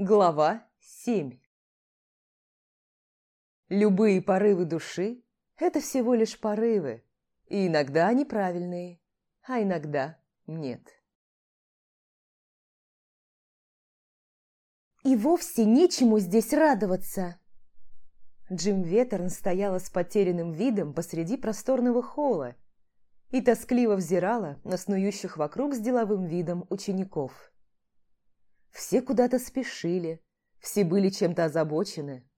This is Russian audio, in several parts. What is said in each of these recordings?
Глава 7 Любые порывы души – это всего лишь порывы, и иногда они правильные, а иногда нет. И вовсе нечему здесь радоваться. Джим Ветерн стояла с потерянным видом посреди просторного холла и тоскливо взирала на снующих вокруг с деловым видом учеников. Все куда-то спешили, все были чем-то озабочены.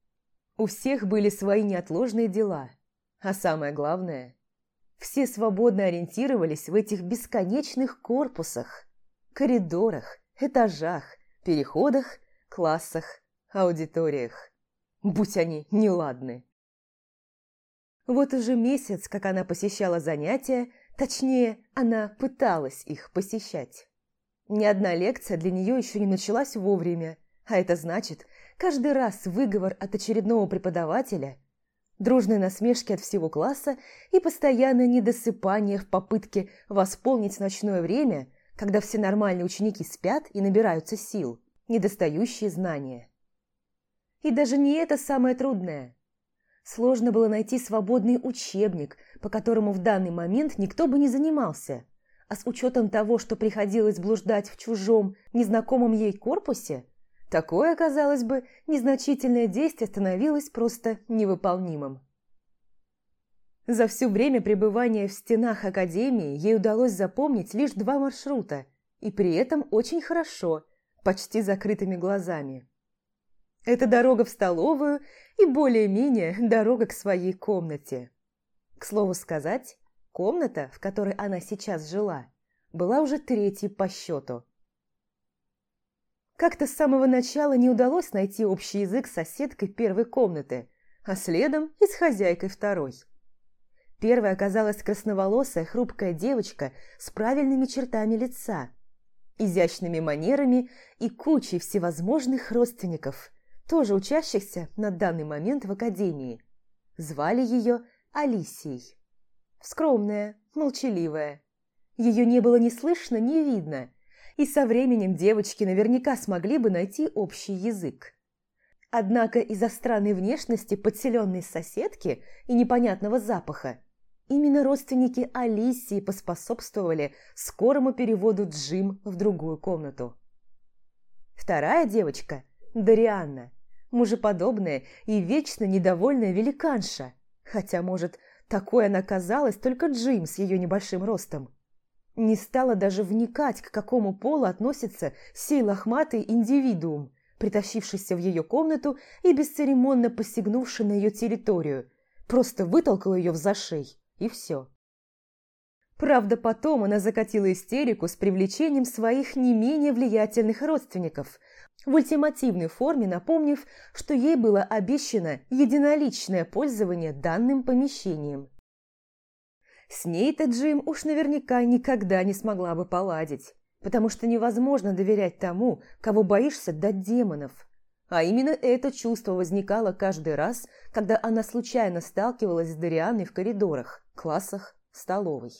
У всех были свои неотложные дела. А самое главное, все свободно ориентировались в этих бесконечных корпусах, коридорах, этажах, переходах, классах, аудиториях. Будь они неладны. Вот уже месяц, как она посещала занятия, точнее, она пыталась их посещать. Ни одна лекция для нее еще не началась вовремя, а это значит, каждый раз выговор от очередного преподавателя, дружные насмешки от всего класса и постоянное недосыпание в попытке восполнить ночное время, когда все нормальные ученики спят и набираются сил, недостающие знания. И даже не это самое трудное. Сложно было найти свободный учебник, по которому в данный момент никто бы не занимался – а с учетом того, что приходилось блуждать в чужом, незнакомом ей корпусе, такое, казалось бы, незначительное действие становилось просто невыполнимым. За все время пребывания в стенах Академии ей удалось запомнить лишь два маршрута, и при этом очень хорошо, почти закрытыми глазами. Это дорога в столовую и более-менее дорога к своей комнате. К слову сказать, Комната, в которой она сейчас жила, была уже третьей по счету. Как-то с самого начала не удалось найти общий язык с соседкой первой комнаты, а следом и с хозяйкой второй. Первой оказалась красноволосая хрупкая девочка с правильными чертами лица, изящными манерами и кучей всевозможных родственников, тоже учащихся на данный момент в академии. Звали ее Алисией. Скромная, молчаливая. Ее не было ни слышно, ни видно, и со временем девочки наверняка смогли бы найти общий язык. Однако из-за странной внешности подселенной соседки и непонятного запаха именно родственники Алисии поспособствовали скорому переводу Джим в другую комнату. Вторая девочка, Дарианна, мужеподобная и вечно недовольная великанша, хотя, может, такой она казалась только Джим с ее небольшим ростом. Не стала даже вникать, к какому полу относится сей лохматый индивидуум, притащившийся в ее комнату и бесцеремонно посягнувший на ее территорию. Просто вытолкал ее в зашей, и все. Правда, потом она закатила истерику с привлечением своих не менее влиятельных родственников, в ультимативной форме напомнив, что ей было обещано единоличное пользование данным помещением. С ней-то Джим уж наверняка никогда не смогла бы поладить, потому что невозможно доверять тому, кого боишься дать демонов. А именно это чувство возникало каждый раз, когда она случайно сталкивалась с Дарианой в коридорах, классах, столовой.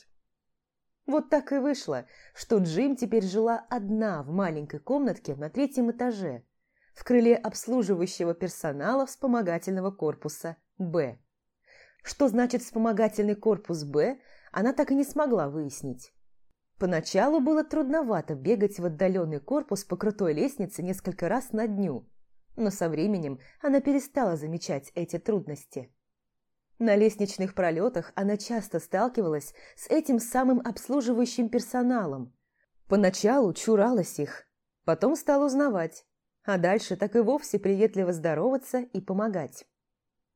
Вот так и вышло, что Джим теперь жила одна в маленькой комнатке на третьем этаже, в крыле обслуживающего персонала вспомогательного корпуса «Б». Что значит вспомогательный корпус «Б», она так и не смогла выяснить. Поначалу было трудновато бегать в отдаленный корпус по крутой лестнице несколько раз на дню, но со временем она перестала замечать эти трудности. На лестничных пролетах она часто сталкивалась с этим самым обслуживающим персоналом. Поначалу чуралась их, потом стала узнавать, а дальше так и вовсе приветливо здороваться и помогать.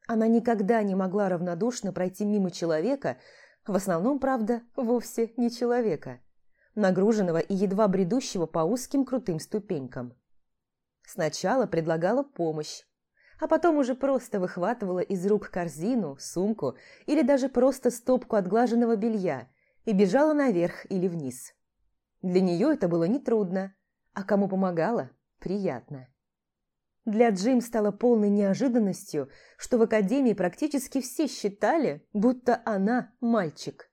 Она никогда не могла равнодушно пройти мимо человека, в основном, правда, вовсе не человека, нагруженного и едва бредущего по узким крутым ступенькам. Сначала предлагала помощь, а потом уже просто выхватывала из рук корзину, сумку или даже просто стопку отглаженного белья и бежала наверх или вниз. Для нее это было нетрудно, а кому помогала – приятно. Для Джим стало полной неожиданностью, что в академии практически все считали, будто она мальчик.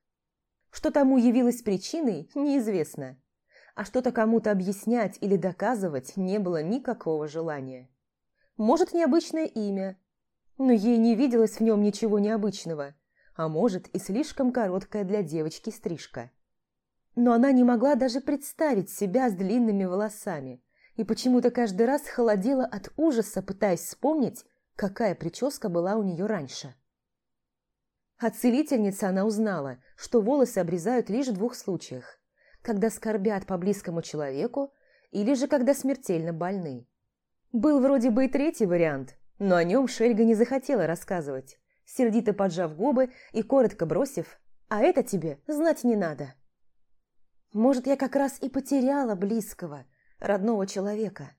Что тому явилось причиной, неизвестно. а что-то кому-то объяснять или доказывать не было никакого желания. Может, необычное имя, но ей не виделось в нем ничего необычного, а может, и слишком короткая для девочки стрижка. Но она не могла даже представить себя с длинными волосами и почему-то каждый раз холодела от ужаса, пытаясь вспомнить, какая прическа была у нее раньше. От целительницы она узнала, что волосы обрезают лишь в двух случаях когда скорбят по близкому человеку или же когда смертельно больны. Был вроде бы и третий вариант, но о нем Шельга не захотела рассказывать, сердито поджав губы и коротко бросив «А это тебе знать не надо». Может, я как раз и потеряла близкого, родного человека.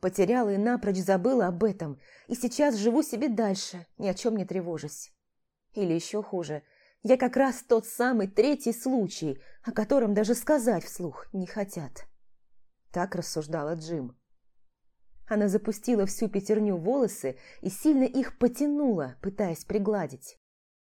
Потеряла и напрочь забыла об этом, и сейчас живу себе дальше, ни о чем не тревожусь. Или еще хуже – я как раз тот самый третий случай, о котором даже сказать вслух не хотят. Так рассуждала Джим. Она запустила всю пятерню волосы и сильно их потянула, пытаясь пригладить.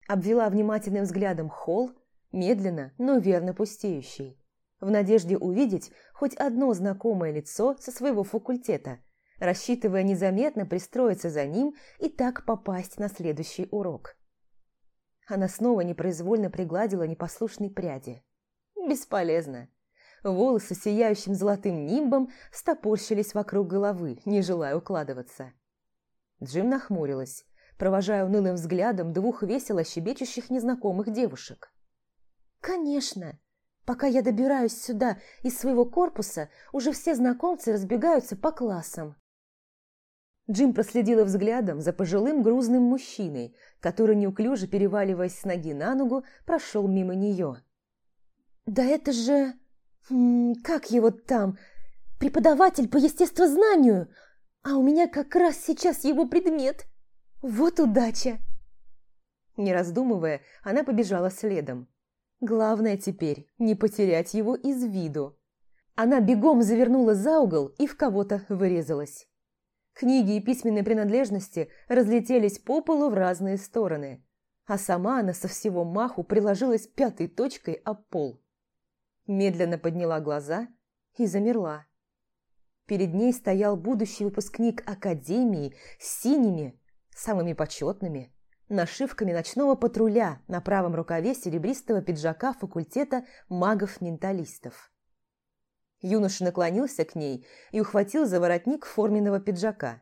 Обвела внимательным взглядом холл, медленно, но верно пустеющий, в надежде увидеть хоть одно знакомое лицо со своего факультета, рассчитывая незаметно пристроиться за ним и так попасть на следующий урок. Она снова непроизвольно пригладила непослушные пряди. Бесполезно. Волосы сияющим золотым нимбом стопорщились вокруг головы, не желая укладываться. Джим нахмурилась, провожая унылым взглядом двух весело щебечущих незнакомых девушек. «Конечно! Пока я добираюсь сюда из своего корпуса, уже все знакомцы разбегаются по классам. Джим проследила взглядом за пожилым грузным мужчиной, который, неуклюже переваливаясь с ноги на ногу, прошел мимо нее. «Да это же... как его там? Преподаватель по естествознанию! А у меня как раз сейчас его предмет! Вот удача!» Не раздумывая, она побежала следом. Главное теперь не потерять его из виду. Она бегом завернула за угол и в кого-то вырезалась. Книги и письменные принадлежности разлетелись по полу в разные стороны, а сама она со всего маху приложилась пятой точкой об пол. Медленно подняла глаза и замерла. Перед ней стоял будущий выпускник Академии с синими, самыми почетными, нашивками ночного патруля на правом рукаве серебристого пиджака факультета магов-менталистов. Юноша наклонился к ней и ухватил за воротник форменного пиджака.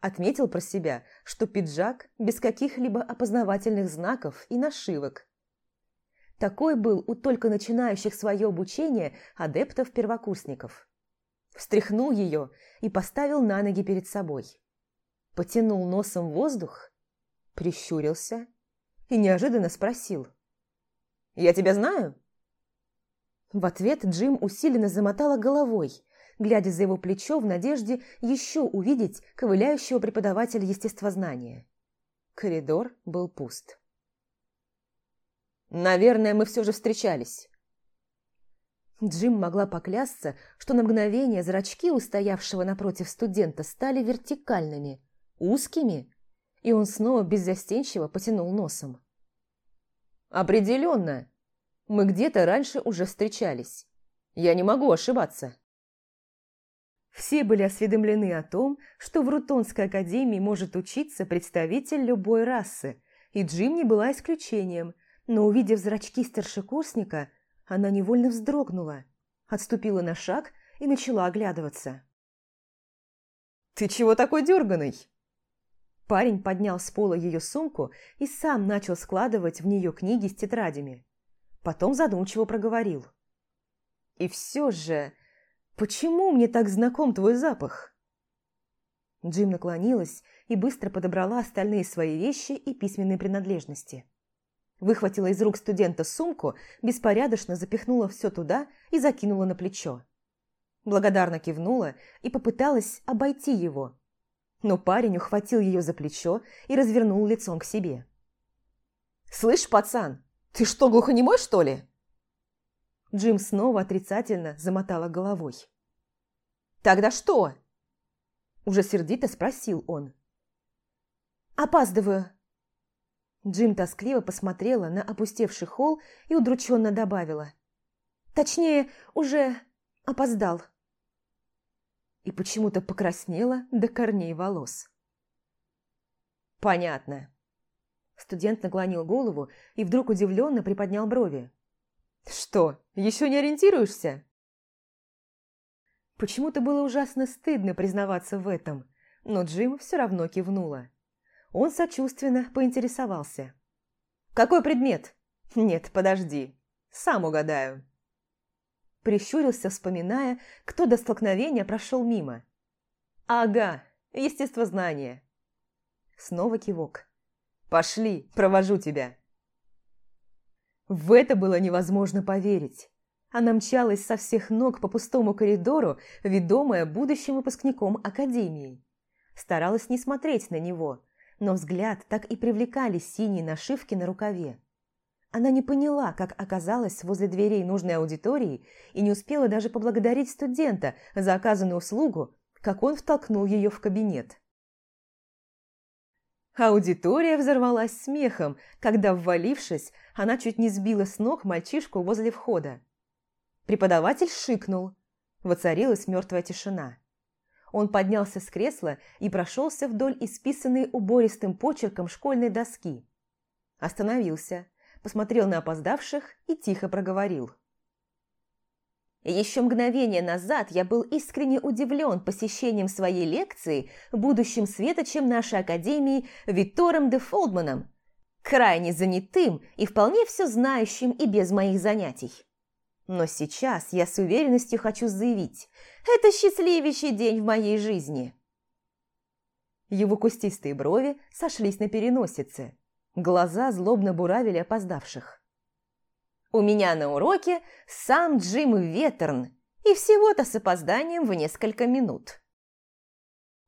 Отметил про себя, что пиджак без каких-либо опознавательных знаков и нашивок. Такой был у только начинающих свое обучение адептов-первокурсников. Встряхнул ее и поставил на ноги перед собой. Потянул носом воздух, прищурился и неожиданно спросил. «Я тебя знаю?» В ответ Джим усиленно замотала головой, глядя за его плечо в надежде еще увидеть ковыляющего преподавателя естествознания. Коридор был пуст. «Наверное, мы все же встречались». Джим могла поклясться, что на мгновение зрачки устоявшего напротив студента стали вертикальными, узкими, и он снова беззастенчиво потянул носом. «Определенно!» Мы где-то раньше уже встречались. Я не могу ошибаться. Все были осведомлены о том, что в Рутонской академии может учиться представитель любой расы, и Джим не была исключением, но, увидев зрачки старшекурсника, она невольно вздрогнула, отступила на шаг и начала оглядываться. «Ты чего такой дерганый?» Парень поднял с пола ее сумку и сам начал складывать в нее книги с тетрадями. Потом задумчиво проговорил. «И все же, почему мне так знаком твой запах?» Джим наклонилась и быстро подобрала остальные свои вещи и письменные принадлежности. Выхватила из рук студента сумку, беспорядочно запихнула все туда и закинула на плечо. Благодарно кивнула и попыталась обойти его. Но парень ухватил ее за плечо и развернул лицом к себе. «Слышь, пацан, «Ты что, глухонемой, что ли?» Джим снова отрицательно замотала головой. «Тогда что?» Уже сердито спросил он. «Опаздываю». Джим тоскливо посмотрела на опустевший холл и удрученно добавила. «Точнее, уже опоздал. И почему-то покраснела до корней волос. Понятно. Студент наклонил голову и вдруг удивленно приподнял брови. Что, еще не ориентируешься? Почему-то было ужасно стыдно признаваться в этом, но Джим все равно кивнула. Он сочувственно поинтересовался. «Какой предмет?» «Нет, подожди, сам угадаю». Прищурился, вспоминая, кто до столкновения прошел мимо. «Ага, естествознание». Снова кивок. «Пошли, провожу тебя». В это было невозможно поверить. Она мчалась со всех ног по пустому коридору, ведомая будущим выпускником академии. Старалась не смотреть на него, но взгляд так и привлекали синие нашивки на рукаве. Она не поняла, как оказалась возле дверей нужной аудитории и не успела даже поблагодарить студента за оказанную услугу, как он втолкнул ее в кабинет. Аудитория взорвалась смехом, когда, ввалившись, она чуть не сбила с ног мальчишку возле входа. Преподаватель шикнул. Воцарилась мертвая тишина. Он поднялся с кресла и прошелся вдоль исписанной убористым почерком школьной доски. Остановился, посмотрел на опоздавших и тихо проговорил. Еще мгновение назад я был искренне удивлен посещением своей лекции будущим светочем нашей академии Виттором де Фолдманом, крайне занятым и вполне все знающим и без моих занятий. Но сейчас я с уверенностью хочу заявить, это счастливейший день в моей жизни. Его кустистые брови сошлись на переносице, глаза злобно буравили опоздавших. У меня на уроке сам Джим Веттерн, и всего-то с опозданием в несколько минут.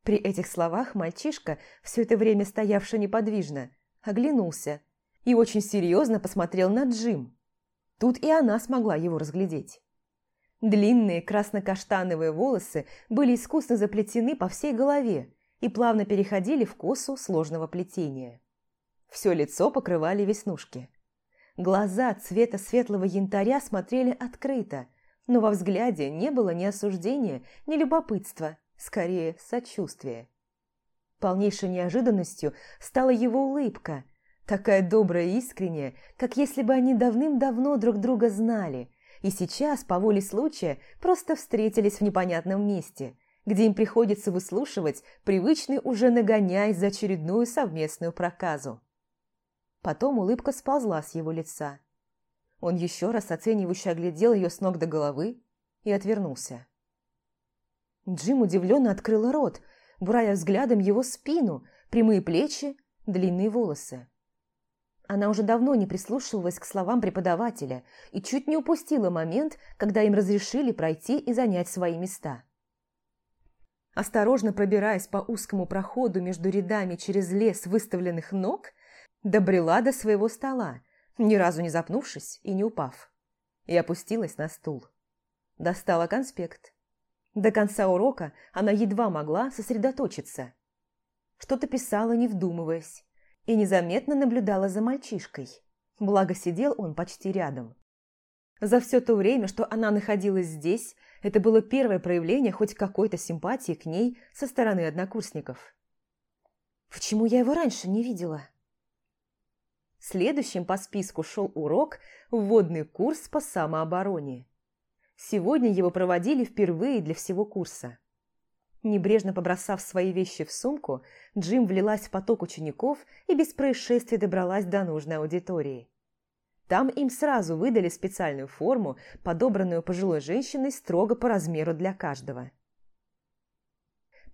При этих словах мальчишка, все это время стоявший неподвижно, оглянулся и очень серьезно посмотрел на Джим. Тут и она смогла его разглядеть. Длинные красно-каштановые волосы были искусно заплетены по всей голове и плавно переходили в косу сложного плетения. Все лицо покрывали веснушки. Глаза цвета светлого янтаря смотрели открыто, но во взгляде не было ни осуждения, ни любопытства, скорее сочувствия. Полнейшей неожиданностью стала его улыбка, такая добрая и искренняя, как если бы они давным-давно друг друга знали, и сейчас, по воле случая, просто встретились в непонятном месте, где им приходится выслушивать привычный уже нагоняй за очередную совместную проказу. Потом улыбка сползла с его лица. Он еще раз оценивающе оглядел ее с ног до головы и отвернулся. Джим удивленно открыл рот, бурая взглядом его спину, прямые плечи, длинные волосы. Она уже давно не прислушивалась к словам преподавателя и чуть не упустила момент, когда им разрешили пройти и занять свои места. Осторожно пробираясь по узкому проходу между рядами через лес выставленных ног, Добрела до своего стола, ни разу не запнувшись и не упав. И опустилась на стул. Достала конспект. До конца урока она едва могла сосредоточиться. Что-то писала, не вдумываясь, и незаметно наблюдала за мальчишкой. Благо сидел он почти рядом. За все то время, что она находилась здесь, это было первое проявление хоть какой-то симпатии к ней со стороны однокурсников. «Почему я его раньше не видела?» Следующим по списку шел урок «Вводный курс по самообороне». Сегодня его проводили впервые для всего курса. Небрежно побросав свои вещи в сумку, Джим влилась в поток учеников и без происшествий добралась до нужной аудитории. Там им сразу выдали специальную форму, подобранную пожилой женщиной строго по размеру для каждого.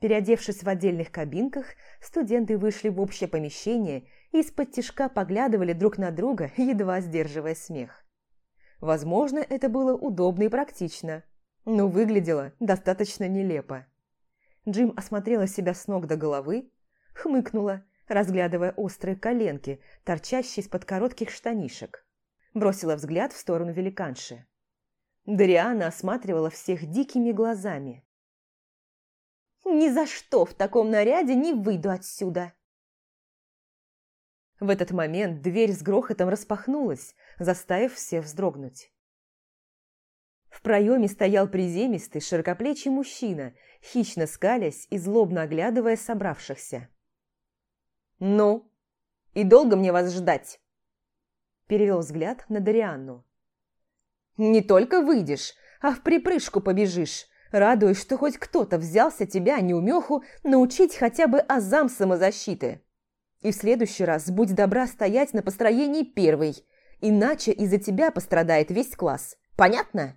Переодевшись в отдельных кабинках, студенты вышли в общее помещение и из-под тишка поглядывали друг на друга, едва сдерживая смех. Возможно, это было удобно и практично, но выглядело достаточно нелепо. Джим осмотрела себя с ног до головы, хмыкнула, разглядывая острые коленки, торчащие из-под коротких штанишек. Бросила взгляд в сторону великанши. Дариана осматривала всех дикими глазами. Ни за что в таком наряде не выйду отсюда!» В этот момент дверь с грохотом распахнулась, заставив всех вздрогнуть. В проеме стоял приземистый, широкоплечий мужчина, хищно скалясь и злобно оглядывая собравшихся. «Ну, и долго мне вас ждать?» Перевел взгляд на Дарианну. «Не только выйдешь, а в припрыжку побежишь, радуясь, что хоть кто-то взялся тебя, неумеху, научить хотя бы азам самозащиты. И в следующий раз будь добра стоять на построении первой, иначе из-за тебя пострадает весь класс. Понятно?»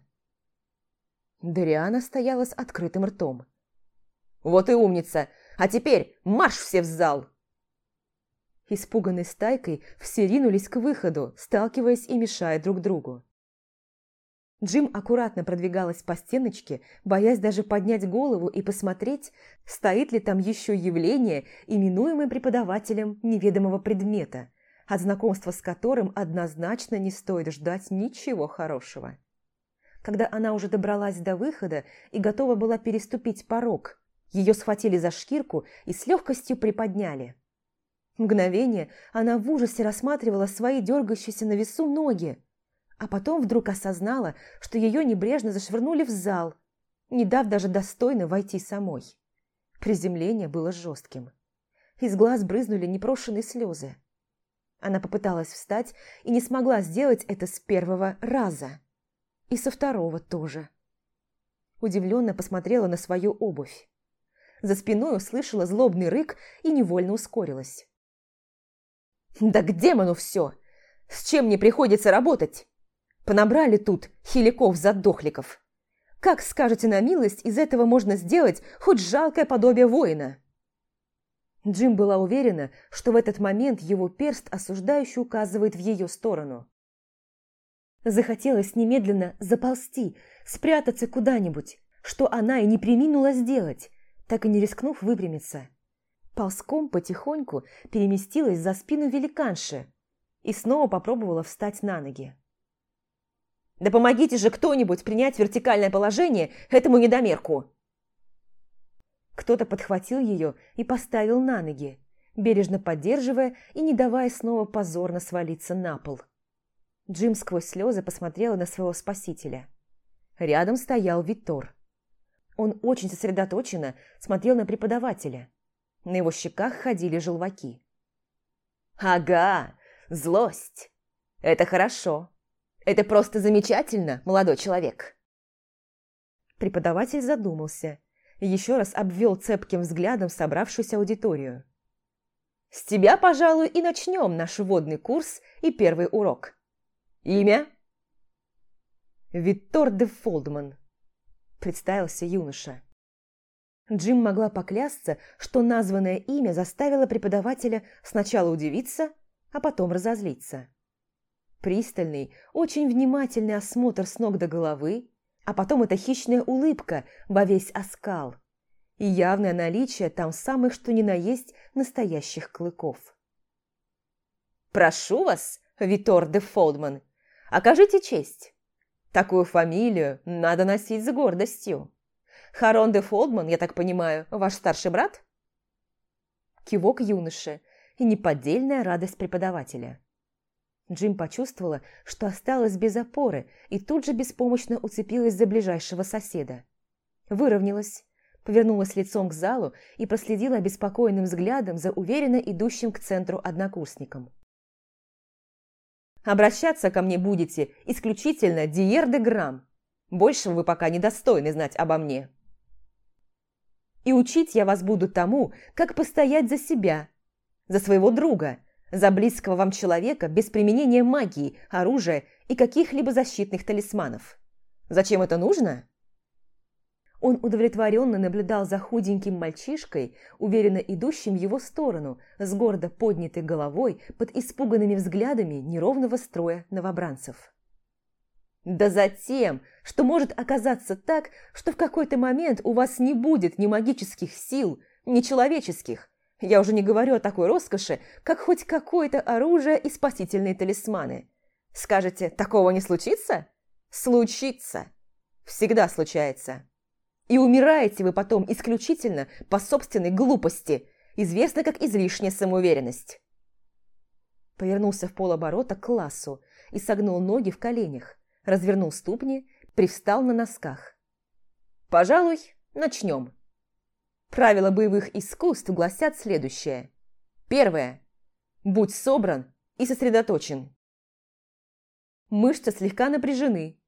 Дариана стояла с открытым ртом. «Вот и умница! А теперь марш все в зал!» Испуганной стайкой все ринулись к выходу, сталкиваясь и мешая друг другу. Джим аккуратно продвигалась по стеночке, боясь даже поднять голову и посмотреть, стоит ли там еще явление, именуемое преподавателем неведомого предмета, от знакомства с которым однозначно не стоит ждать ничего хорошего. Когда она уже добралась до выхода и готова была переступить порог, ее схватили за шкирку и с легкостью приподняли. Мгновение она в ужасе рассматривала свои дергающиеся на весу ноги, а потом вдруг осознала, что ее небрежно зашвырнули в зал, не дав даже достойно войти самой. Приземление было жестким. Из глаз брызнули непрошенные слезы. Она попыталась встать и не смогла сделать это с первого раза. И со второго тоже. Удивленно посмотрела на свою обувь. За спиной услышала злобный рык и невольно ускорилась. «Да к демону все! С чем мне приходится работать? Понабрали тут хиликов-задохликов. Как скажете на милость, из этого можно сделать хоть жалкое подобие воина. Джим была уверена, что в этот момент его перст осуждающе указывает в ее сторону. Захотелось немедленно заползти, спрятаться куда-нибудь, что она и не приминула сделать, так и не рискнув выпрямиться. Ползком потихоньку переместилась за спину великанши и снова попробовала встать на ноги. Да помогите же кто-нибудь принять вертикальное положение этому недомерку!» Кто-то подхватил ее и поставил на ноги, бережно поддерживая и не давая снова позорно свалиться на пол. Джим сквозь слезы посмотрела на своего спасителя. Рядом стоял Витор. Он очень сосредоточенно смотрел на преподавателя. На его щеках ходили желваки. «Ага, злость! Это хорошо!» Это просто замечательно, молодой человек!» Преподаватель задумался и еще раз обвел цепким взглядом собравшуюся аудиторию. «С тебя, пожалуй, и начнем наш вводный курс и первый урок. Имя?» «Виттор де Фолдман», – представился юноша. Джим могла поклясться, что названное имя заставило преподавателя сначала удивиться, а потом разозлиться. Пристальный, очень внимательный осмотр с ног до головы, а потом эта хищная улыбка во весь оскал и явное наличие там самых что ни на есть настоящих клыков. «Прошу вас, Витор де Фолдман, окажите честь. Такую фамилию надо носить с гордостью. Харон де Фолдман, я так понимаю, ваш старший брат?» Кивок юноши и неподдельная радость преподавателя. Джим почувствовала, что осталась без опоры и тут же беспомощно уцепилась за ближайшего соседа. Выровнялась, повернулась лицом к залу и проследила обеспокоенным взглядом за уверенно идущим к центру однокурсником. «Обращаться ко мне будете исключительно Диер де Грамм. Большего вы пока недостойны знать обо мне. И учить я вас буду тому, как постоять за себя, за своего друга – за близкого вам человека без применения магии, оружия и каких-либо защитных талисманов. Зачем это нужно? Он удовлетворенно наблюдал за худеньким мальчишкой, уверенно идущим в его сторону, с гордо поднятой головой под испуганными взглядами неровного строя новобранцев. Да затем, что может оказаться так, что в какой-то момент у вас не будет ни магических сил, ни человеческих, я уже не говорю о такой роскоши, как хоть какое-то оружие и спасительные талисманы. Скажете, такого не случится? Случится. Всегда случается. И умираете вы потом исключительно по собственной глупости, известно как излишняя самоуверенность. Повернулся в полоборота к классу и согнул ноги в коленях, развернул ступни, привстал на носках. «Пожалуй, начнем». Правила боевых искусств гласят следующее. Первое. Будь собран и сосредоточен. Мышцы слегка напряжены.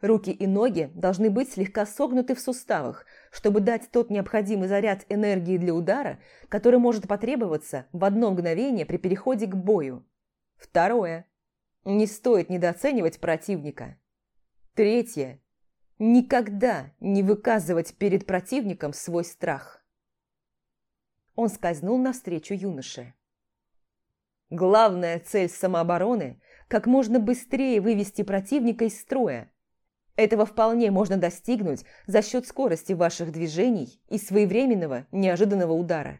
Руки и ноги должны быть слегка согнуты в суставах, чтобы дать тот необходимый заряд энергии для удара, который может потребоваться в одно мгновение при переходе к бою. Второе. Не стоит недооценивать противника. Третье. Никогда не выказывать перед противником свой страх. Он скользнул навстречу юноше. Главная цель самообороны – как можно быстрее вывести противника из строя. Этого вполне можно достигнуть за счет скорости ваших движений и своевременного неожиданного удара.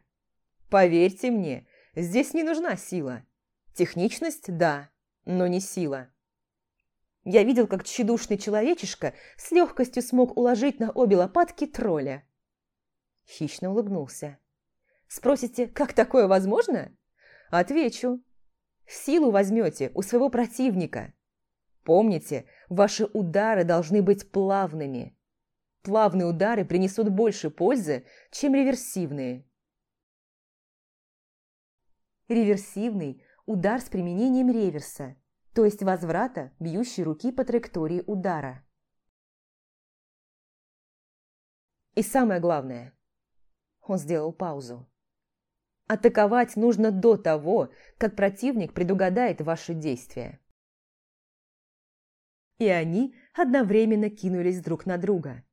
Поверьте мне, здесь не нужна сила. Техничность – да, но не сила. Я видел, как тщедушный человечишка с легкостью смог уложить на обе лопатки тролля. Хищно улыбнулся. Спросите, как такое возможно? Отвечу. Силу возьмете у своего противника. Помните, ваши удары должны быть плавными. Плавные удары принесут больше пользы, чем реверсивные. Реверсивный – удар с применением реверса, то есть возврата бьющей руки по траектории удара. И самое главное. Он сделал паузу. Атаковать нужно до того, как противник предугадает ваши действия. И они одновременно кинулись друг на друга.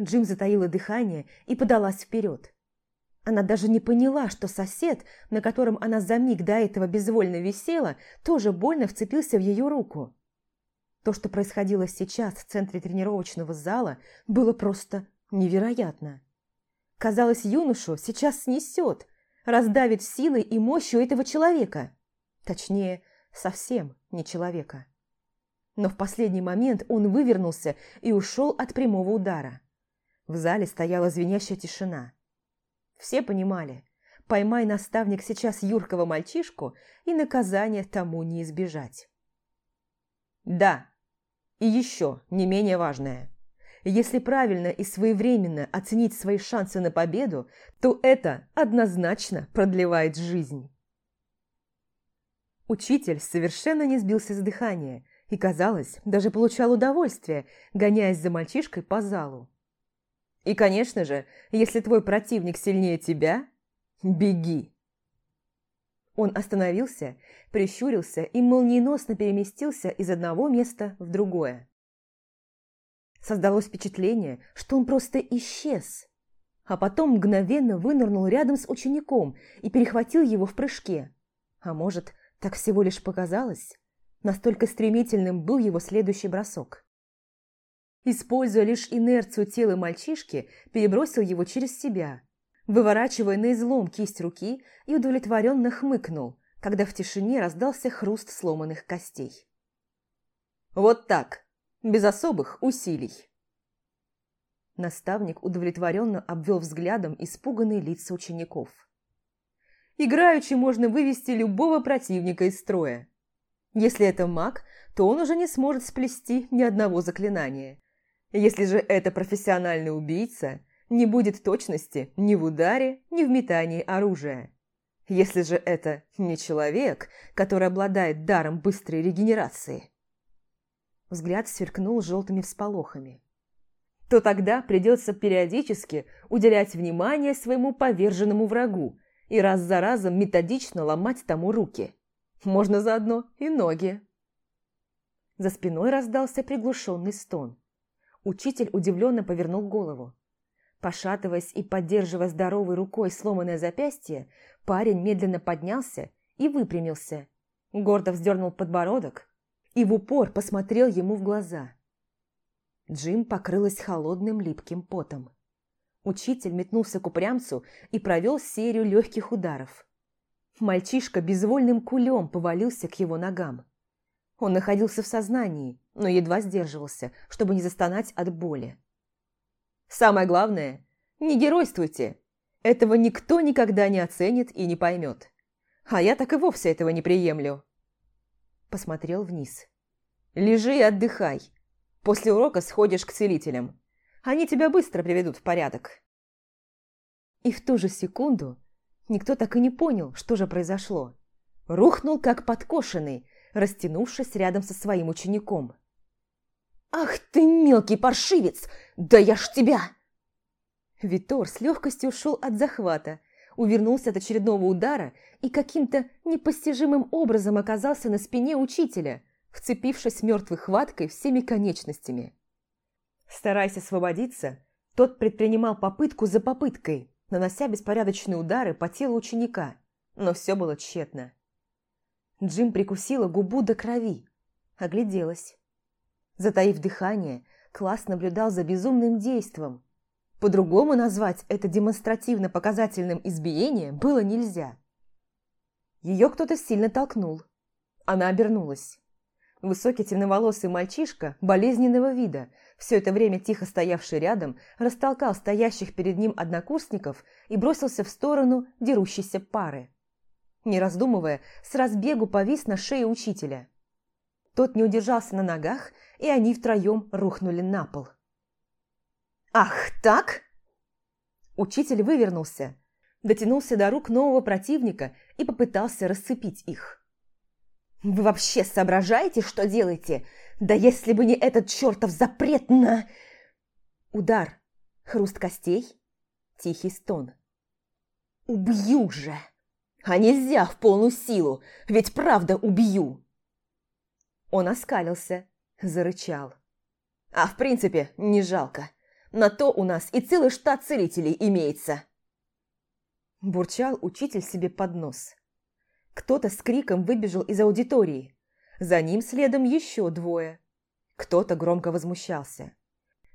Джим затаила дыхание и подалась вперед. Она даже не поняла, что сосед, на котором она за миг до этого безвольно висела, тоже больно вцепился в ее руку. То, что происходило сейчас в центре тренировочного зала, было просто невероятно. Казалось, юношу сейчас снесет, раздавит силой и мощью этого человека. Точнее, совсем не человека. Но в последний момент он вывернулся и ушел от прямого удара. В зале стояла звенящая тишина. Все понимали, поймай наставник сейчас юркого мальчишку, и наказание тому не избежать. Да, и еще не менее важное – если правильно и своевременно оценить свои шансы на победу, то это однозначно продлевает жизнь. Учитель совершенно не сбился с дыхания и, казалось, даже получал удовольствие, гоняясь за мальчишкой по залу. И, конечно же, если твой противник сильнее тебя, беги. Он остановился, прищурился и молниеносно переместился из одного места в другое. Создалось впечатление, что он просто исчез, а потом мгновенно вынырнул рядом с учеником и перехватил его в прыжке. А может, так всего лишь показалось? Настолько стремительным был его следующий бросок. Используя лишь инерцию тела мальчишки, перебросил его через себя, выворачивая на излом кисть руки и удовлетворенно хмыкнул, когда в тишине раздался хруст сломанных костей. «Вот так!» без особых усилий. Наставник удовлетворенно обвел взглядом испуганные лица учеников. Играючи можно вывести любого противника из строя. Если это маг, то он уже не сможет сплести ни одного заклинания. Если же это профессиональный убийца, не будет точности ни в ударе, ни в метании оружия. Если же это не человек, который обладает даром быстрой регенерации – Взгляд сверкнул желтыми всполохами. То тогда придется периодически уделять внимание своему поверженному врагу и раз за разом методично ломать тому руки. Можно заодно и ноги. За спиной раздался приглушенный стон. Учитель удивленно повернул голову. Пошатываясь и поддерживая здоровой рукой сломанное запястье, парень медленно поднялся и выпрямился. Гордо вздернул подбородок, и в упор посмотрел ему в глаза. Джим покрылась холодным липким потом. Учитель метнулся к упрямцу и провел серию легких ударов. Мальчишка безвольным кулем повалился к его ногам. Он находился в сознании, но едва сдерживался, чтобы не застонать от боли. «Самое главное, не геройствуйте. Этого никто никогда не оценит и не поймет. А я так и вовсе этого не приемлю» посмотрел вниз. «Лежи и отдыхай. После урока сходишь к целителям. Они тебя быстро приведут в порядок». И в ту же секунду никто так и не понял, что же произошло. Рухнул, как подкошенный, растянувшись рядом со своим учеником. «Ах ты, мелкий паршивец! Да я ж тебя!» Витор с легкостью ушел от захвата, увернулся от очередного удара и каким-то непостижимым образом оказался на спине учителя, вцепившись мертвой хваткой всеми конечностями. Стараясь освободиться, тот предпринимал попытку за попыткой, нанося беспорядочные удары по телу ученика, но все было тщетно. Джим прикусила губу до крови, огляделась. Затаив дыхание, класс наблюдал за безумным действом. По-другому назвать это демонстративно-показательным избиением было нельзя. Ее кто-то сильно толкнул. Она обернулась. Высокий темноволосый мальчишка, болезненного вида, все это время тихо стоявший рядом, растолкал стоящих перед ним однокурсников и бросился в сторону дерущейся пары. Не раздумывая, с разбегу повис на шее учителя. Тот не удержался на ногах, и они втроем рухнули на пол. «Ах, так?» Учитель вывернулся, дотянулся до рук нового противника и попытался расцепить их. «Вы вообще соображаете, что делаете? Да если бы не этот чертов запрет на...» Удар, хруст костей, тихий стон. «Убью же! А нельзя в полную силу, ведь правда убью!» Он оскалился, зарычал. «А в принципе, не жалко. На то у нас и целый штат целителей имеется!» Бурчал учитель себе под нос. Кто-то с криком выбежал из аудитории. За ним следом еще двое. Кто-то громко возмущался.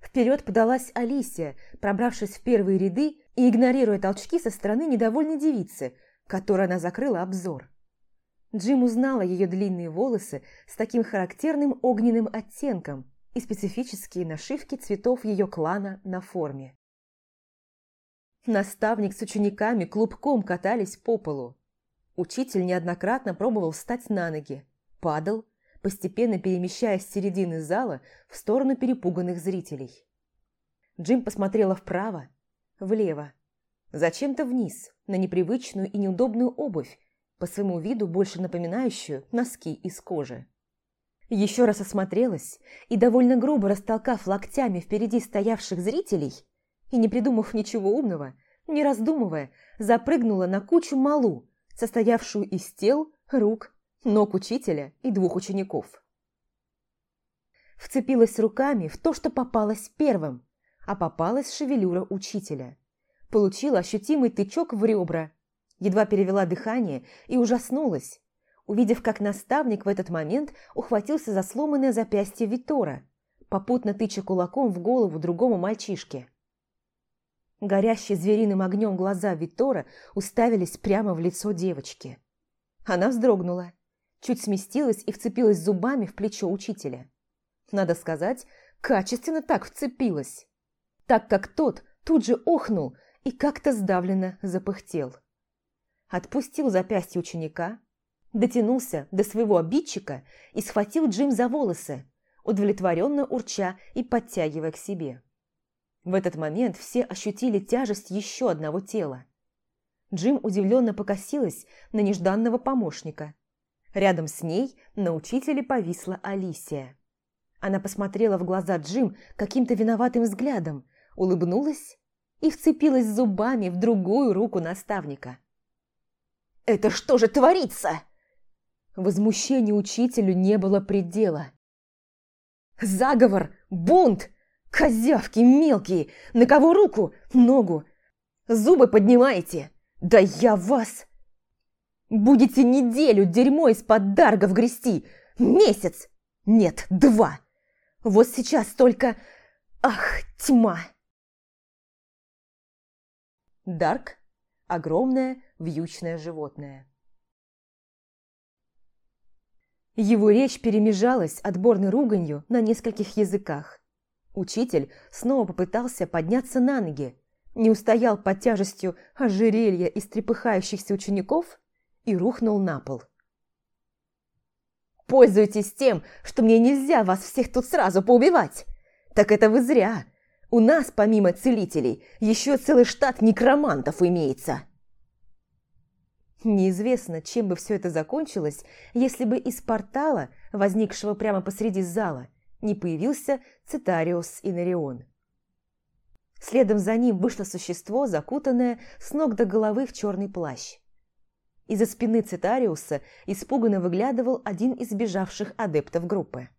Вперед подалась Алисия, пробравшись в первые ряды и игнорируя толчки со стороны недовольной девицы, которой она закрыла обзор. Джим узнала ее длинные волосы с таким характерным огненным оттенком и специфические нашивки цветов ее клана на форме. Наставник с учениками клубком катались по полу. Учитель неоднократно пробовал встать на ноги, падал, постепенно перемещаясь с середины зала в сторону перепуганных зрителей. Джим посмотрела вправо, влево, зачем-то вниз, на непривычную и неудобную обувь, по своему виду больше напоминающую носки из кожи. Еще раз осмотрелась и, довольно грубо растолкав локтями впереди стоявших зрителей и не придумав ничего умного, не раздумывая, запрыгнула на кучу малу, состоявшую из тел, рук, ног учителя и двух учеников. Вцепилась руками в то, что попалось первым, а попалась шевелюра учителя. Получила ощутимый тычок в ребра, едва перевела дыхание и ужаснулась, увидев, как наставник в этот момент ухватился за сломанное запястье Витора, попутно тыча кулаком в голову другому мальчишке. Горящие звериным огнем глаза Витора уставились прямо в лицо девочки. Она вздрогнула, чуть сместилась и вцепилась зубами в плечо учителя. Надо сказать, качественно так вцепилась, так как тот тут же охнул и как-то сдавленно запыхтел. Отпустил запястье ученика, дотянулся до своего обидчика и схватил Джим за волосы, удовлетворенно урча и подтягивая к себе. В этот момент все ощутили тяжесть еще одного тела. Джим удивленно покосилась на нежданного помощника. Рядом с ней на учителе повисла Алисия. Она посмотрела в глаза Джим каким-то виноватым взглядом, улыбнулась и вцепилась зубами в другую руку наставника. «Это что же творится?» Возмущению учителю не было предела. «Заговор! Бунт! Козявки мелкие! На кого руку? Ногу? Зубы поднимаете? Да я вас! Будете неделю дерьмо из-под даргов грести! Месяц! Нет, два! Вот сейчас только... Ах, тьма!» Дарк – огромное вьючное животное. Его речь перемежалась отборной руганью на нескольких языках. Учитель снова попытался подняться на ноги, не устоял под тяжестью ожерелья из трепыхающихся учеников и рухнул на пол. Пользуйтесь тем, что мне нельзя вас всех тут сразу поубивать. Так это вы зря. У нас, помимо целителей, еще целый штат некромантов имеется. Неизвестно, чем бы все это закончилось, если бы из портала, возникшего прямо посреди зала, не появился Цитариус и Нерион. Следом за ним вышло существо, закутанное с ног до головы в черный плащ. Из-за спины Цитариуса испуганно выглядывал один из бежавших адептов группы.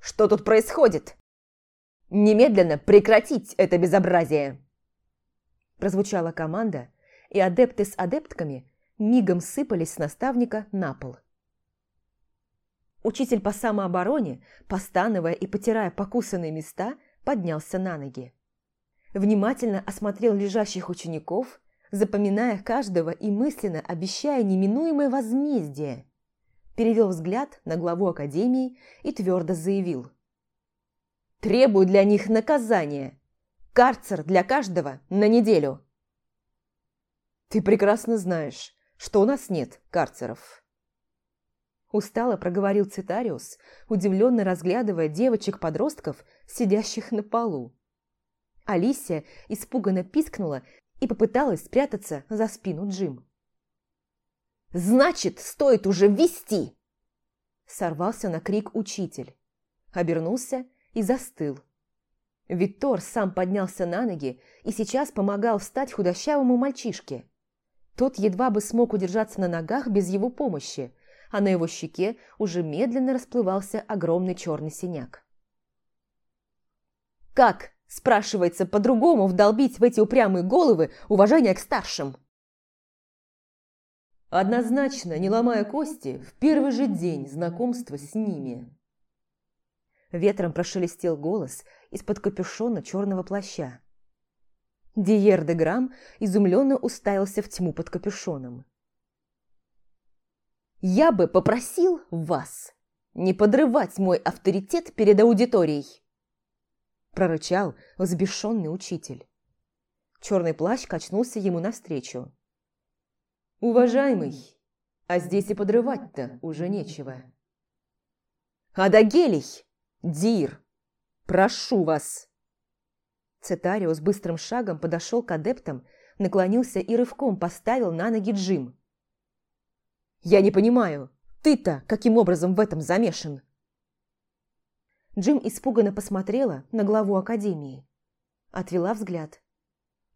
«Что тут происходит?» «Немедленно прекратить это безобразие!» Прозвучала команда, и адепты с адептками мигом сыпались с наставника на пол. Учитель по самообороне, постановая и потирая покусанные места, поднялся на ноги. Внимательно осмотрел лежащих учеников, запоминая каждого и мысленно обещая неминуемое возмездие. Перевел взгляд на главу академии и твердо заявил. «Требую для них наказания. Карцер для каждого на неделю». «Ты прекрасно знаешь, что у нас нет карцеров». Устало проговорил Цитариус, удивленно разглядывая девочек-подростков, сидящих на полу. Алисия испуганно пискнула и попыталась спрятаться за спину Джим. «Значит, стоит уже ввести!» Сорвался на крик учитель. Обернулся и застыл. Виттор сам поднялся на ноги и сейчас помогал встать худощавому мальчишке. Тот едва бы смог удержаться на ногах без его помощи, а на его щеке уже медленно расплывался огромный черный синяк. «Как?» – спрашивается по-другому вдолбить в эти упрямые головы уважение к старшим. Однозначно, не ломая кости, в первый же день знакомства с ними. Ветром прошелестел голос из-под капюшона черного плаща. Диер де Грам изумленно уставился в тьму под капюшоном. «Я бы попросил вас не подрывать мой авторитет перед аудиторией!» прорычал взбешенный учитель. Черный плащ качнулся ему навстречу. «Уважаемый, а здесь и подрывать-то уже нечего». «Адагелий! Дир! Прошу вас!» Цетариус быстрым шагом подошел к адептам, наклонился и рывком поставил на ноги Джим. «Я не понимаю, ты-то каким образом в этом замешан?» Джим испуганно посмотрела на главу академии. Отвела взгляд.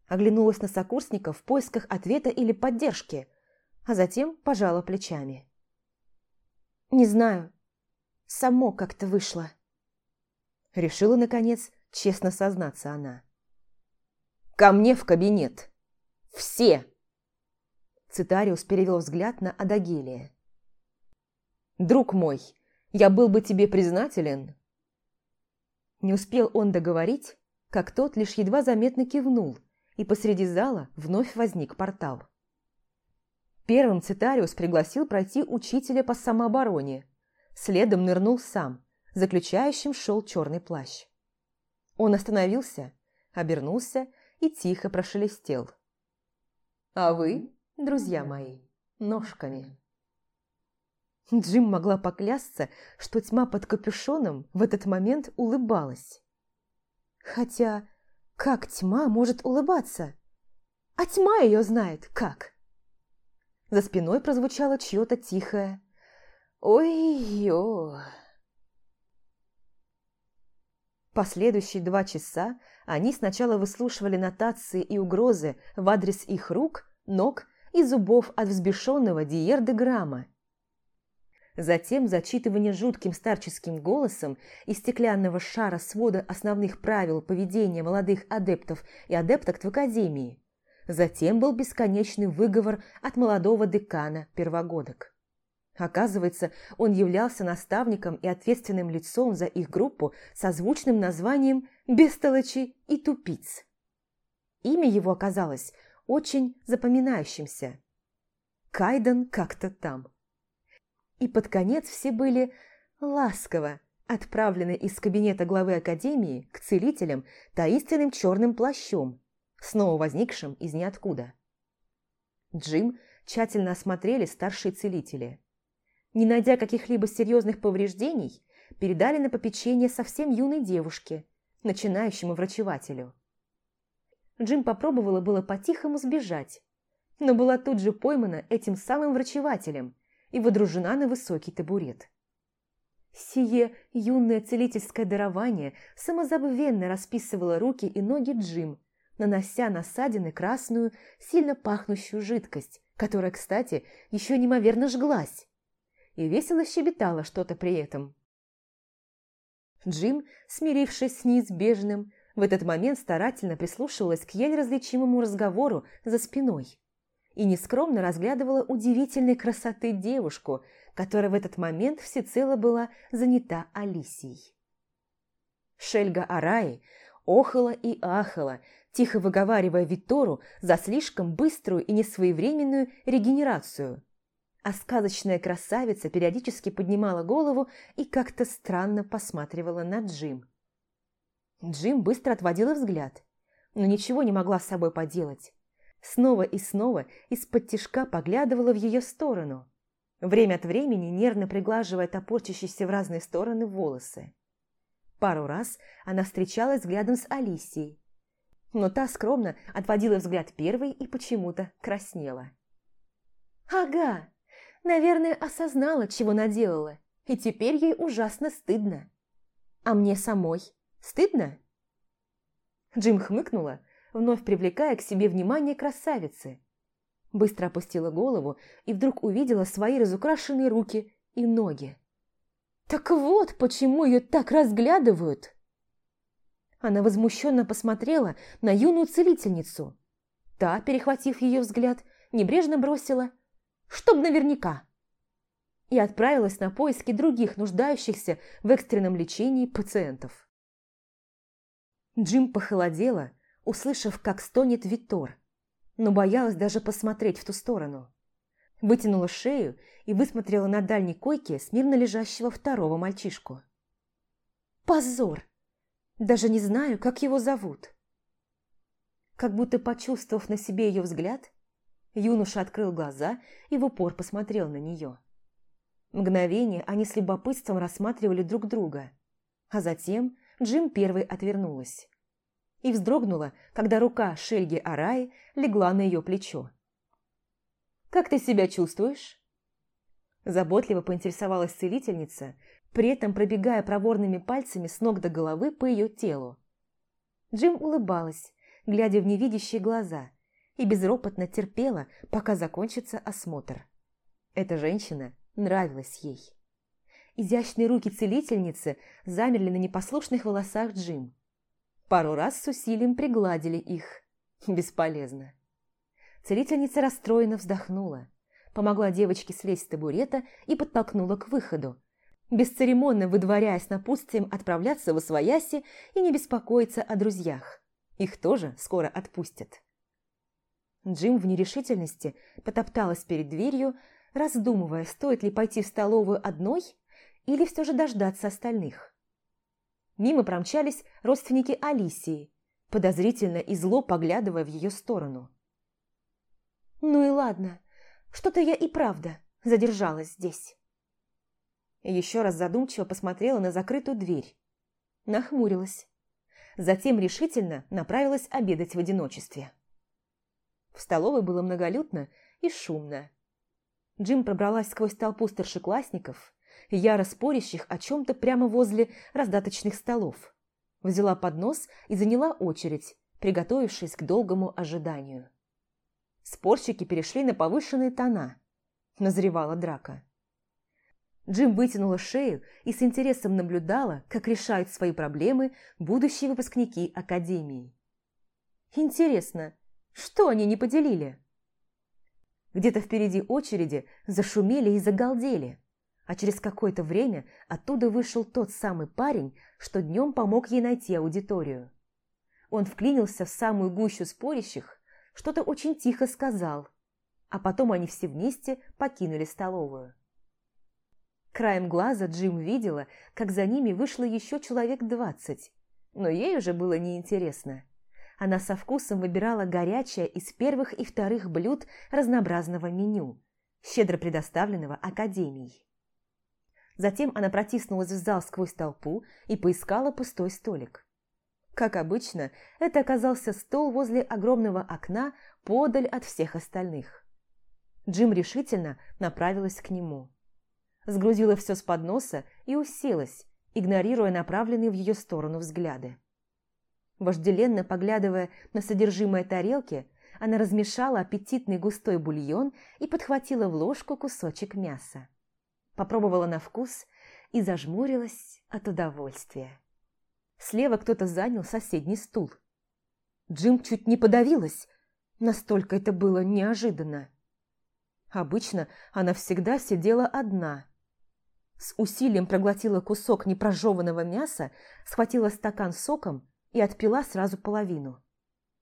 Оглянулась на сокурсников в поисках ответа или поддержки, а затем пожала плечами. «Не знаю. Само как-то вышло». Решила, наконец, честно сознаться она. «Ко мне в кабинет! Все!» Цитариус перевел взгляд на Адагелия. «Друг мой, я был бы тебе признателен». Не успел он договорить, как тот лишь едва заметно кивнул, и посреди зала вновь возник портал. Первым Цитариус пригласил пройти учителя по самообороне, следом нырнул сам, заключающим шел черный плащ. Он остановился, обернулся и тихо прошелестел. «А вы, друзья мои, ножками». Джим могла поклясться, что тьма под капюшоном в этот момент улыбалась. Хотя, как тьма может улыбаться? А тьма ее знает как. За спиной прозвучало чье-то тихое «Ой-ё». Последующие два часа они сначала выслушивали нотации и угрозы в адрес их рук, ног и зубов от взбешенного Диердеграмма. Затем зачитывание жутким старческим голосом из стеклянного шара свода основных правил поведения молодых адептов и адепток в Академии. Затем был бесконечный выговор от молодого декана первогодок. Оказывается, он являлся наставником и ответственным лицом за их группу со звучным названием «Бестолочи и тупиц». Имя его оказалось очень запоминающимся. Кайден как-то там. И под конец все были ласково отправлены из кабинета главы академии к целителям таинственным черным плащом, снова возникшим из ниоткуда. Джим тщательно осмотрели старшие целители – Не найдя каких-либо серьезных повреждений, передали на попечение совсем юной девушке, начинающему врачевателю. Джим попробовала было по-тихому сбежать, но была тут же поймана этим самым врачевателем и водружена на высокий табурет. Сие юное целительское дарование самозабвенно расписывало руки и ноги Джим, нанося на ссадины красную, сильно пахнущую жидкость, которая, кстати, еще неимоверно жглась, и весело щебетала что-то при этом. Джим, смирившись с неизбежным, в этот момент старательно прислушивалась к еле различимому разговору за спиной и нескромно разглядывала удивительной красоты девушку, которая в этот момент всецело была занята Алисией. Шельга Араи охала и ахала, тихо выговаривая Витору за слишком быструю и несвоевременную регенерацию. А сказочная красавица периодически поднимала голову и как-то странно посматривала на Джим. Джим быстро отводила взгляд, но ничего не могла с собой поделать. Снова и снова из-под тишка поглядывала в ее сторону, время от времени нервно приглаживая топорчащиеся в разные стороны волосы. Пару раз она встречалась взглядом с Алисией, но та скромно отводила взгляд первой и почему-то краснела. «Ага, наверное, осознала, чего наделала, и теперь ей ужасно стыдно. А мне самой стыдно?» Джим хмыкнула, вновь привлекая к себе внимание красавицы. Быстро опустила голову и вдруг увидела свои разукрашенные руки и ноги. «Так вот, почему ее так разглядывают!» Она возмущенно посмотрела на юную целительницу. Та, перехватив ее взгляд, небрежно бросила «Чтоб наверняка!» и отправилась на поиски других нуждающихся в экстренном лечении пациентов. Джим похолодела, услышав, как стонет Витор, но боялась даже посмотреть в ту сторону. Вытянула шею и высмотрела на дальней койке смирно лежащего второго мальчишку. «Позор! Даже не знаю, как его зовут». Как будто почувствовав на себе ее взгляд, юноша открыл глаза и в упор посмотрел на нее. Мгновение они с любопытством рассматривали друг друга, а затем Джим первой отвернулась и вздрогнула, когда рука Шельги Араи легла на ее плечо. «Как ты себя чувствуешь?» Заботливо поинтересовалась целительница, при этом пробегая проворными пальцами с ног до головы по ее телу. Джим улыбалась, глядя в невидящие глаза, и безропотно терпела, пока закончится осмотр. Эта женщина нравилась ей. Изящные руки целительницы замерли на непослушных волосах Джим. Пару раз с усилием пригладили их. Бесполезно. Целительница расстроенно вздохнула, помогла девочке слезть с табурета и подтолкнула к выходу, бесцеремонно выдворяя с напутствием отправляться в Освояси и не беспокоиться о друзьях. Их тоже скоро отпустят. Джим в нерешительности потопталась перед дверью, раздумывая, стоит ли пойти в столовую одной или все же дождаться остальных. Мимо промчались родственники Алисии, подозрительно и зло поглядывая в ее сторону. «Ну и ладно, что-то я и правда задержалась здесь». Еще раз задумчиво посмотрела на закрытую дверь. Нахмурилась. Затем решительно направилась обедать в одиночестве. В столовой было многолюдно и шумно. Джим пробралась сквозь толпу старшеклассников, яро спорящих о чем-то прямо возле раздаточных столов. Взяла поднос и заняла очередь, приготовившись к долгому ожиданию. Спорщики перешли на повышенные тона. Назревала драка. Джим вытянула шею и с интересом наблюдала, как решают свои проблемы будущие выпускники Академии. Интересно, что они не поделили? Где-то впереди очереди зашумели и загалдели а через какое-то время оттуда вышел тот самый парень, что днем помог ей найти аудиторию. Он вклинился в самую гущу спорящих, что-то очень тихо сказал, а потом они все вместе покинули столовую. Краем глаза Джим видела, как за ними вышло еще человек двадцать, но ей уже было неинтересно. Она со вкусом выбирала горячее из первых и вторых блюд разнообразного меню, щедро предоставленного Академией. Затем она протиснулась в зал сквозь толпу и поискала пустой столик. Как обычно, это оказался стол возле огромного окна, подаль от всех остальных. Джим решительно направилась к нему. Сгрузила все с подноса и уселась, игнорируя направленные в ее сторону взгляды. Вожделенно поглядывая на содержимое тарелки, она размешала аппетитный густой бульон и подхватила в ложку кусочек мяса. Попробовала на вкус и зажмурилась от удовольствия. Слева кто-то занял соседний стул. Джим чуть не подавилась, настолько это было неожиданно. Обычно она всегда сидела одна. С усилием проглотила кусок непрожеванного мяса, схватила стакан соком и отпила сразу половину.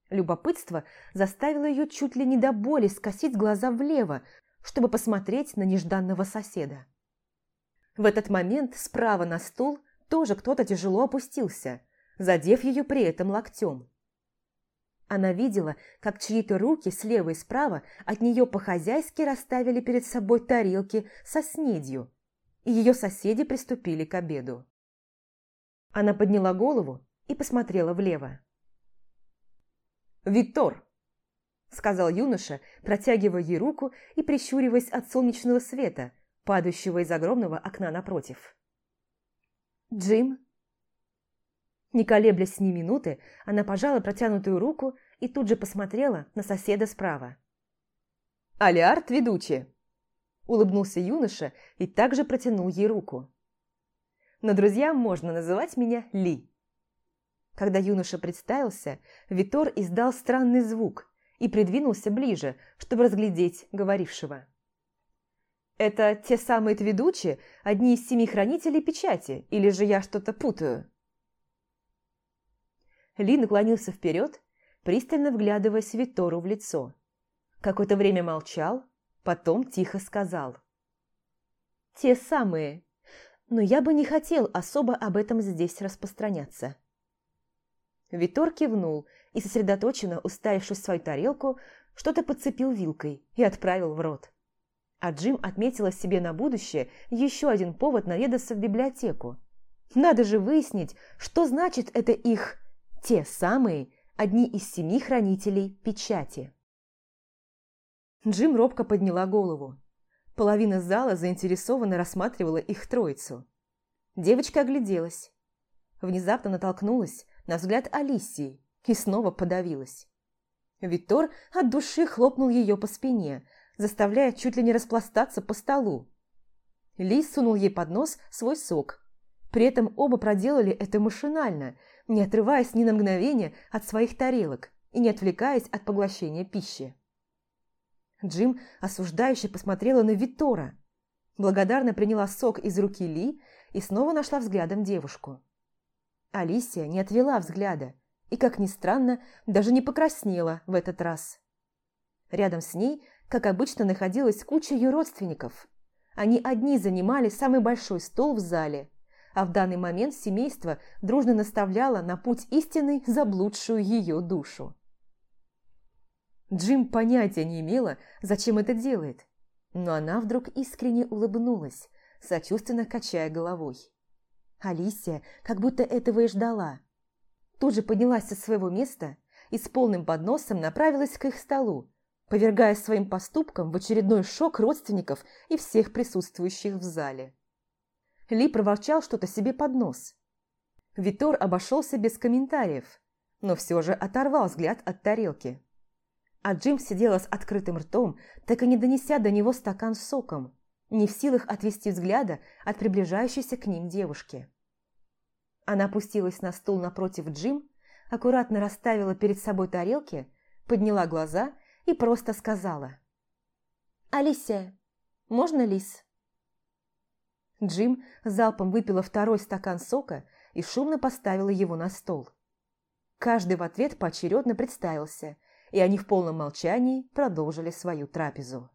Любопытство заставило ее чуть ли не до боли скосить глаза влево, чтобы посмотреть на нежданного соседа. В этот момент справа на стул тоже кто-то тяжело опустился, задев ее при этом локтем. Она видела, как чьи-то руки слева и справа от нее по-хозяйски расставили перед собой тарелки со снедью, и ее соседи приступили к обеду. Она подняла голову и посмотрела влево. «Витор!» – сказал юноша, протягивая ей руку и прищуриваясь от солнечного света, падающего из огромного окна напротив. «Джим?» Не колеблясь ни минуты, она пожала протянутую руку и тут же посмотрела на соседа справа. «Алиард ведучий!» – улыбнулся юноша и также протянул ей руку. «Но друзья можно называть меня Ли». Когда юноша представился, Витор издал странный звук и придвинулся ближе, чтобы разглядеть говорившего. «Это те самые тведучи, одни из семи хранителей печати, или же я что-то путаю?» Ли наклонился вперед, пристально вглядываясь Витору в лицо. Какое-то время молчал, потом тихо сказал. «Те самые, но я бы не хотел особо об этом здесь распространяться». Витор кивнул и, сосредоточенно уставившись в свою тарелку, что-то подцепил вилкой и отправил в рот. А Джим отметила себе на будущее еще один повод наведаться в библиотеку. Надо же выяснить, что значит это их «те самые», одни из семи хранителей печати. Джим робко подняла голову. Половина зала заинтересованно рассматривала их троицу. Девочка огляделась. Внезапно натолкнулась на взгляд Алисии и снова подавилась. Витор от души хлопнул ее по спине, заставляя чуть ли не распластаться по столу. Ли сунул ей под нос свой сок. При этом оба проделали это машинально, не отрываясь ни на мгновение от своих тарелок и не отвлекаясь от поглощения пищи. Джим осуждающе посмотрела на Витора, благодарно приняла сок из руки Ли и снова нашла взглядом девушку. Алисия не отвела взгляда и, как ни странно, даже не покраснела в этот раз. Рядом с ней, как обычно, находилась куча ее родственников. Они одни занимали самый большой стол в зале, а в данный момент семейство дружно наставляло на путь истинный заблудшую ее душу. Джим понятия не имела, зачем это делает, но она вдруг искренне улыбнулась, сочувственно качая головой. Алисия как будто этого и ждала. Тут же поднялась со своего места и с полным подносом направилась к их столу, повергая своим поступком в очередной шок родственников и всех присутствующих в зале. Ли проворчал что-то себе под нос. Витор обошелся без комментариев, но все же оторвал взгляд от тарелки. А Джим сидела с открытым ртом, так и не донеся до него стакан с соком, не в силах отвести взгляда от приближающейся к ним девушки. Она опустилась на стул напротив Джим, аккуратно расставила перед собой тарелки, подняла глаза и просто сказала. «Алисия, можно лис?» Джим залпом выпила второй стакан сока и шумно поставила его на стол. Каждый в ответ поочередно представился, и они в полном молчании продолжили свою трапезу.